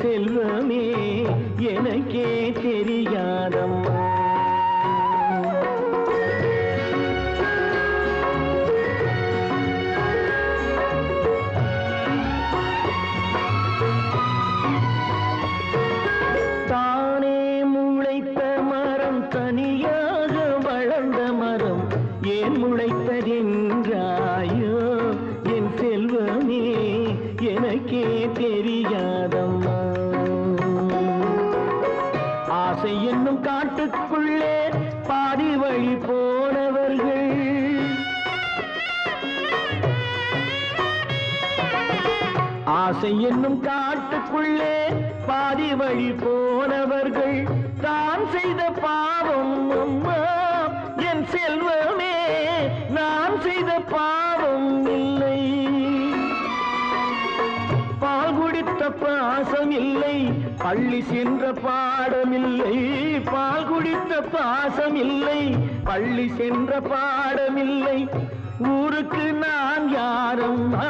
செல்வமே எனக்கே தெரியாதம்மா. தானே முளைத்த மரம் தனியாக வளர்ந்த மரம் ஏன் முளைத்ததென்றாயோ என் செல்வமே எனக்கே தெரியாதம்மா ஆசை என்னும் காட்டுக்குள்ளே பாதி வழி போனவர்கள் தான் செய்த பாவம் அம்மா என் செல்வமே நான் செய்த பாவம் இல்லை. பால் குடித்த பாசம் இல்லை பள்ளி சென்ற பாடமில்லை பால் குடித்த பாசம் இல்லை பள்ளி சென்ற பாடமில்லை ஊருக்கு நான் யாரம்மா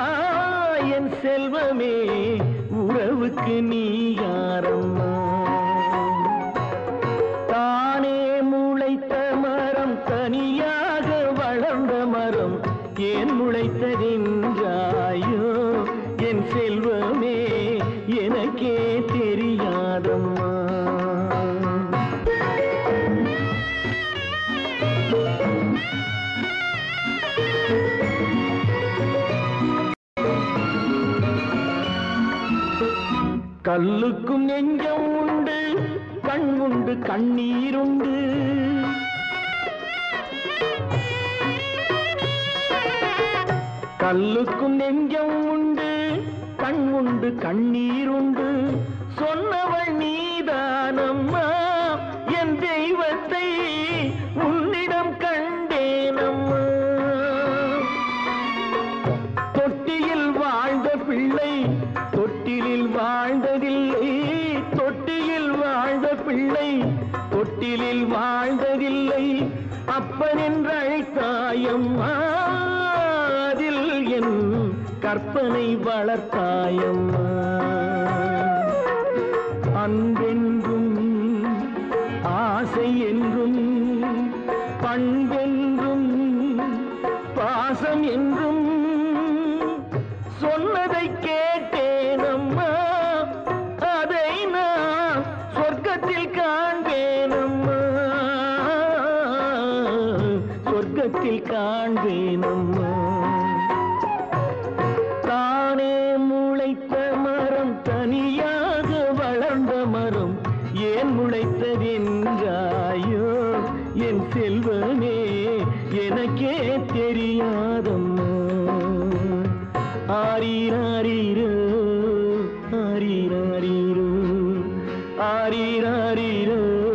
செல்வமே உறவுக்கு நீ யாரம்மா? தானே முளைத்த மரம் தனியாக வளர்ந்த மரம் ஏன் முளைத்ததென்றாயோ என் செல்வமே எனக்கே கல்லுக்கும் நெஞ்சம் உண்டு கண் உண்டு கண்ணீருண்டு. கல்லுக்கும் நெஞ்சம் உண்டு கண் உண்டு கண்ணீருண்டு. கோயிலில் வாழ்ந்ததில்லை. அப்பன் என்று அழைத்தாயம்மா அதில் என் கற்பனை வளர்த்தாயம்மா. அன்பென்றும் ஆசை என்றும் பண்பென்றும் பாசம் என்றும் சொன்னதை கேட்டேனம்மா சொர்க்கத்தில் காண்பேன் அம்மா. தானே முளைத்த மரம் தனியாக வளர்ந்த மரம். ஏன் முளைத்ததென்றாயோ என் செல்வமே எனக்கே தெரியாதம்மா. ஆரீரீரோ ஆரீரீரோ ஆரீரீரோ